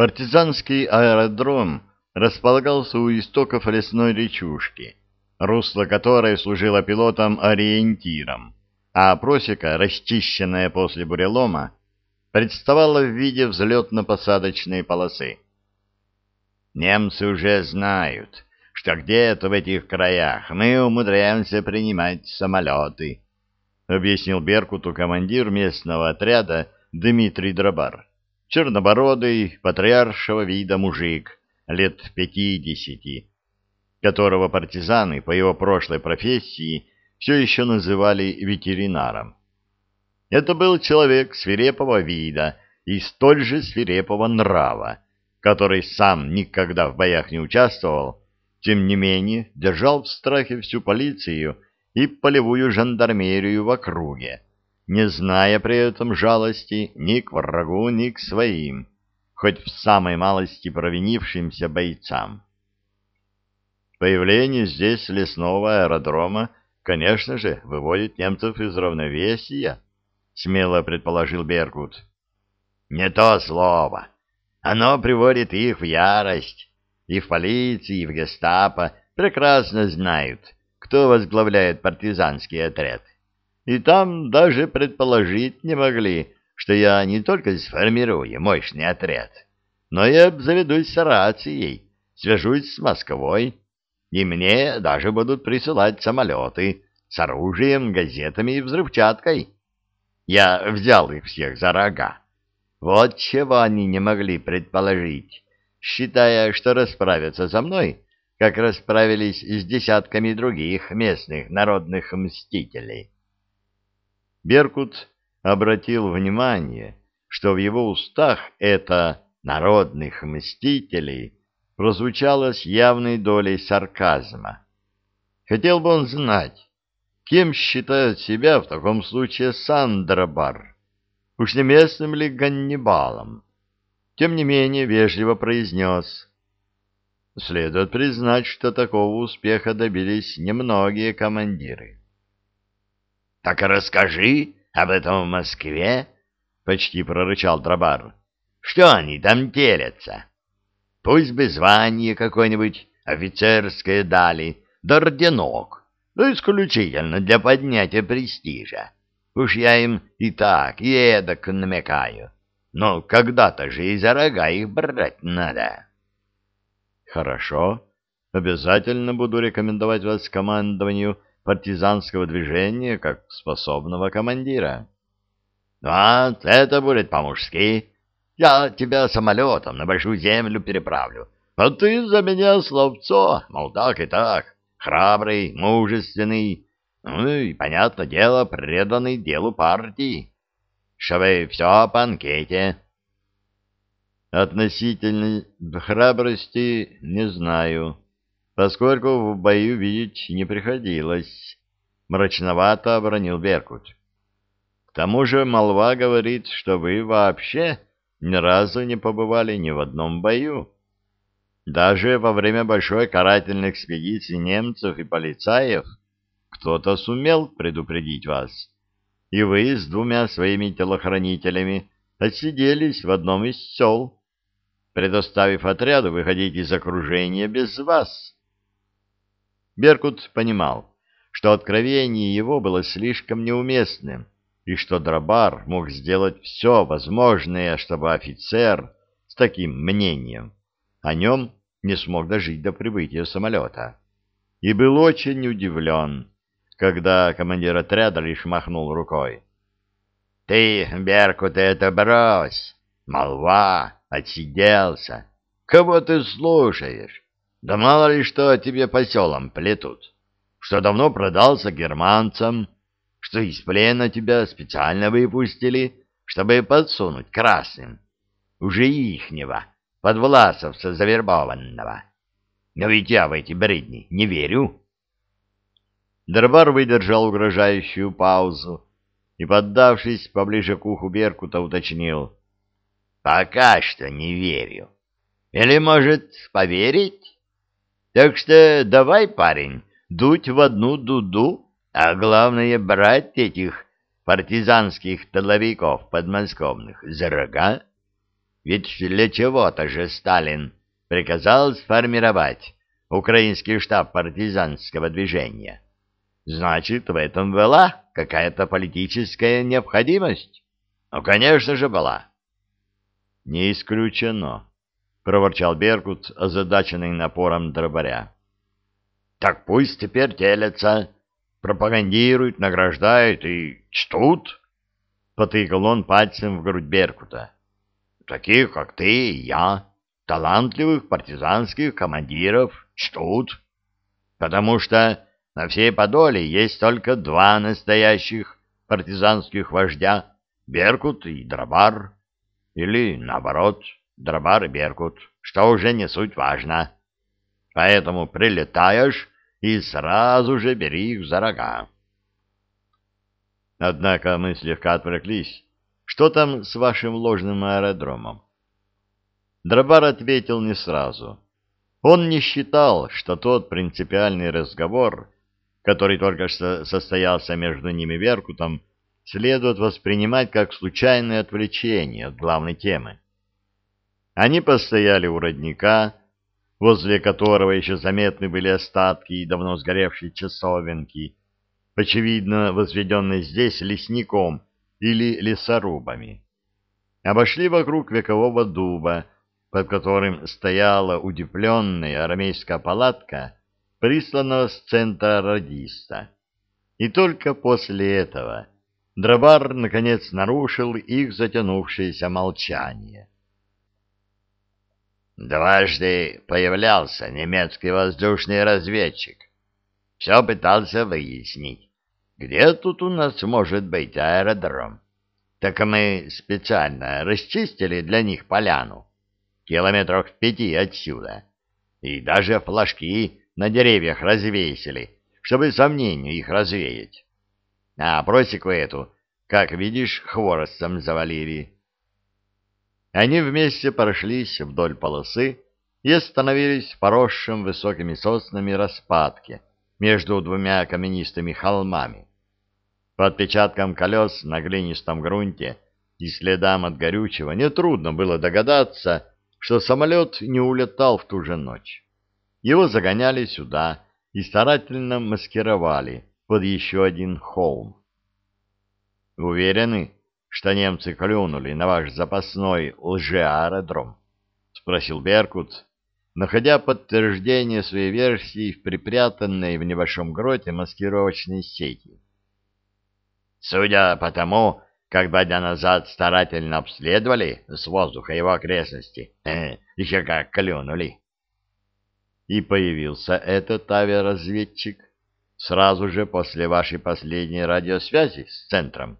Партизанский аэродром располагался у истоков лесной речушки, русло которой служило пилотом-ориентиром, а просека, расчищенная после бурелома, представала в виде взлетно-посадочной полосы. Немцы уже знают, что где-то в этих краях мы умудряемся принимать самолеты, объяснил Беркуту командир местного отряда Дмитрий Дробар чернобородый, патриаршего вида мужик, лет пятидесяти, которого партизаны по его прошлой профессии все еще называли ветеринаром. Это был человек свирепого вида и столь же свирепого нрава, который сам никогда в боях не участвовал, тем не менее держал в страхе всю полицию и полевую жандармерию в округе, не зная при этом жалости ни к врагу, ни к своим, хоть в самой малости провинившимся бойцам. Появление здесь лесного аэродрома, конечно же, выводит немцев из равновесия, смело предположил Беркут. Не то слово. Оно приводит их в ярость. И в полиции, и в гестапо прекрасно знают, кто возглавляет партизанский отряд и там даже предположить не могли, что я не только сформирую мощный отряд, но и обзаведусь рацией, свяжусь с Москвой, и мне даже будут присылать самолеты с оружием, газетами и взрывчаткой. Я взял их всех за рога. Вот чего они не могли предположить, считая, что расправятся со мной, как расправились с десятками других местных народных мстителей. Беркут обратил внимание, что в его устах это «народных мстителей» прозвучало с явной долей сарказма. Хотел бы он знать, кем считает себя в таком случае Сандрабар, уж не местным ли Ганнибалом. Тем не менее вежливо произнес. Следует признать, что такого успеха добились немногие командиры. — Так расскажи об этом в Москве, — почти прорычал Дробар. — Что они там телятся? Пусть бы звание какое-нибудь офицерское дали, да орденок, ну, исключительно для поднятия престижа. Уж я им и так, и эдак намекаю. Но когда-то же и за рога их брать надо. — Хорошо. Обязательно буду рекомендовать вас командованию партизанского движения как способного командира. — Вот это будет по-мужски. Я тебя самолетом на большую землю переправлю, а ты за меня словцо, мол, так и так, храбрый, мужественный, ну и, понятное дело, преданный делу партии. Чтобы все по анкете. Относительно храбрости не знаю поскольку в бою видеть не приходилось. Мрачновато обронил Беркут. К тому же молва говорит, что вы вообще ни разу не побывали ни в одном бою. Даже во время большой карательной экспедиции немцев и полицаев кто-то сумел предупредить вас, и вы с двумя своими телохранителями отсиделись в одном из сел, предоставив отряду выходить из окружения без вас. Беркут понимал, что откровение его было слишком неуместным, и что Дробар мог сделать все возможное, чтобы офицер с таким мнением о нем не смог дожить до прибытия самолета. И был очень удивлен, когда командир отряда лишь махнул рукой. — Ты, Беркут, это брось! Молва! Отсиделся! Кого ты слушаешь? Да мало ли что тебе по селам плетут, что давно продался германцам, что из плена тебя специально выпустили, чтобы подсунуть красным, уже ихнего, подвласовца завербованного. Но ведь я в эти бредни не верю. Дербар выдержал угрожающую паузу и, поддавшись поближе к уху Беркута, уточнил. — Пока что не верю. Или, может, поверить? Так что давай, парень, дуть в одну дуду, а главное брать этих партизанских тыловиков подмосковных за рога. Ведь для чего-то же Сталин приказал сформировать украинский штаб партизанского движения. Значит, в этом была какая-то политическая необходимость? Ну, конечно же, была. Не исключено, проворчал Беркут, озадаченный напором дробаря. Так пусть теперь телятся, пропагандируют, награждают и чтут, потыкал он пальцем в грудь Беркута. Таких, как ты и я, талантливых партизанских командиров чтут, потому что на всей Подоле есть только два настоящих партизанских вождя — Беркут и Дробар, или, наоборот, Дробар и Беркут, что уже не суть важно. Поэтому прилетаешь и сразу же бери их за рога. Однако мы слегка отвлеклись. Что там с вашим ложным аэродромом? Дробар ответил не сразу. Он не считал, что тот принципиальный разговор, который только что состоялся между ними Веркутом, следует воспринимать как случайное отвлечение от главной темы. Они постояли у родника, возле которого еще заметны были остатки давно сгоревшей часовенки, очевидно возведенной здесь лесником или лесорубами. Обошли вокруг векового дуба, под которым стояла удивленная армейская палатка, присланного с центра радиста. И только после этого Дробар, наконец, нарушил их затянувшееся молчание. Дважды появлялся немецкий воздушный разведчик. Все пытался выяснить, где тут у нас может быть аэродром. Так мы специально расчистили для них поляну километрах в пяти отсюда. И даже флажки на деревьях развесили, чтобы сомнения их развеять. А просеку эту, как видишь, хворостом завалили. Они вместе прошлись вдоль полосы и остановились в поросшем высокими соснами распадке между двумя каменистыми холмами. По отпечаткам колес на глинистом грунте и следам от горючего нетрудно было догадаться, что самолет не улетал в ту же ночь. Его загоняли сюда и старательно маскировали под еще один холм. «Уверены, что немцы клюнули на ваш запасной лжеаэродром?» — спросил Беркут, находя подтверждение своей версии в припрятанной в небольшом гроте маскировочной сети. «Судя по тому, как два дня назад старательно обследовали с воздуха его окрестности. Еще как клюнули. И появился этот авиаразведчик сразу же после вашей последней радиосвязи с центром. —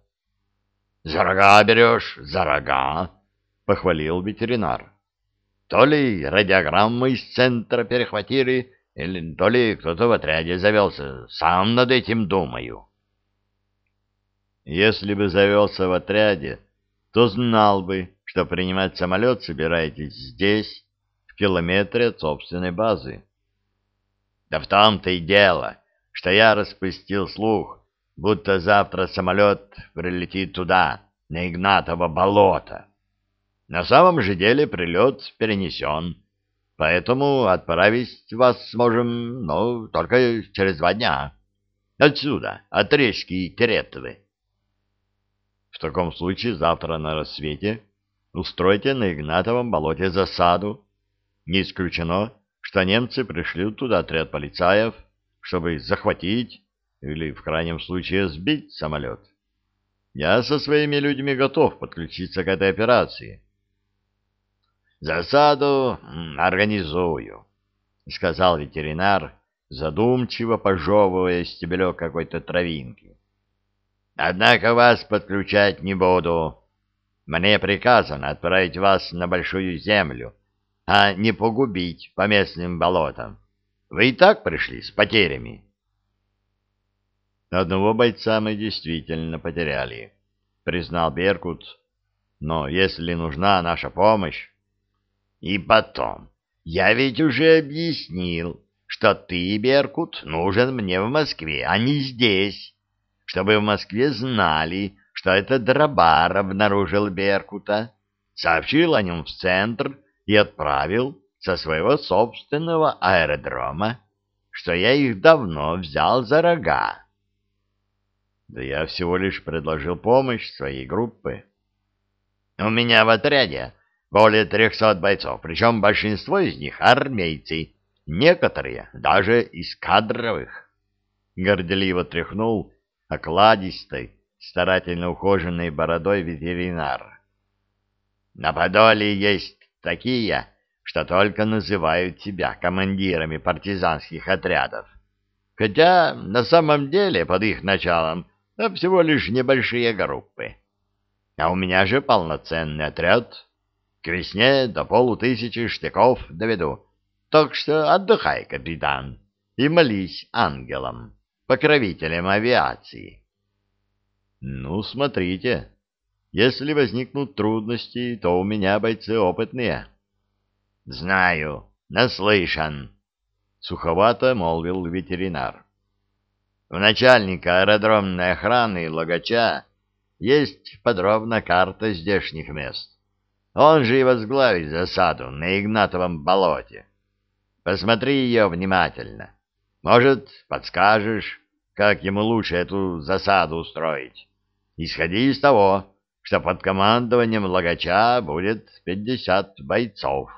За рога берешь, за рога, — похвалил ветеринар. — То ли радиограммы из центра перехватили, или то ли кто-то в отряде завелся. Сам над этим думаю. — если бы завелся в отряде, то знал бы, что принимать самолет собираетесь здесь, в километре от собственной базы. Да в том-то и дело, что я распустил слух, будто завтра самолет прилетит туда, на Игнатово болото. На самом же деле прилет перенесен, поэтому отправить вас сможем, ну, только через два дня. Отсюда, от речки Теретовы. В таком случае завтра на рассвете устройте на Игнатовом болоте засаду. Не исключено, что немцы пришлют туда отряд полицаев, чтобы захватить или, в крайнем случае, сбить самолет. Я со своими людьми готов подключиться к этой операции. «Засаду организую», — сказал ветеринар, задумчиво пожевывая стебелек какой-то травинки. Однако вас подключать не буду. Мне приказано отправить вас на Большую Землю, а не погубить по местным болотам. Вы и так пришли с потерями. Одного бойца мы действительно потеряли, признал Беркут. Но если нужна наша помощь... И потом, я ведь уже объяснил, что ты, Беркут, нужен мне в Москве, а не здесь чтобы в Москве знали, что это Дробар обнаружил Беркута, сообщил о нем в центр и отправил со своего собственного аэродрома, что я их давно взял за рога. Да я всего лишь предложил помощь своей группы. У меня в отряде более трехсот бойцов, причем большинство из них армейцы, некоторые даже из кадровых. Горделиво тряхнул окладистой, старательно ухоженной бородой ветеринар. На Подоле есть такие, что только называют себя командирами партизанских отрядов. Хотя на самом деле под их началом всего лишь небольшие группы. А у меня же полноценный отряд. К весне до полутысячи штыков доведу. Так что отдыхай, капитан, и молись ангелам, покровителям авиации. Ну, смотрите, если возникнут трудности, то у меня бойцы опытные. — Знаю, наслышан, — суховато молвил ветеринар. У начальника аэродромной охраны Логача есть подробная карта здешних мест. Он же и возглавит засаду на Игнатовом болоте. Посмотри ее внимательно. Может, подскажешь, как ему лучше эту засаду устроить. Исходи из того, что под командованием Логача будет пятьдесят бойцов.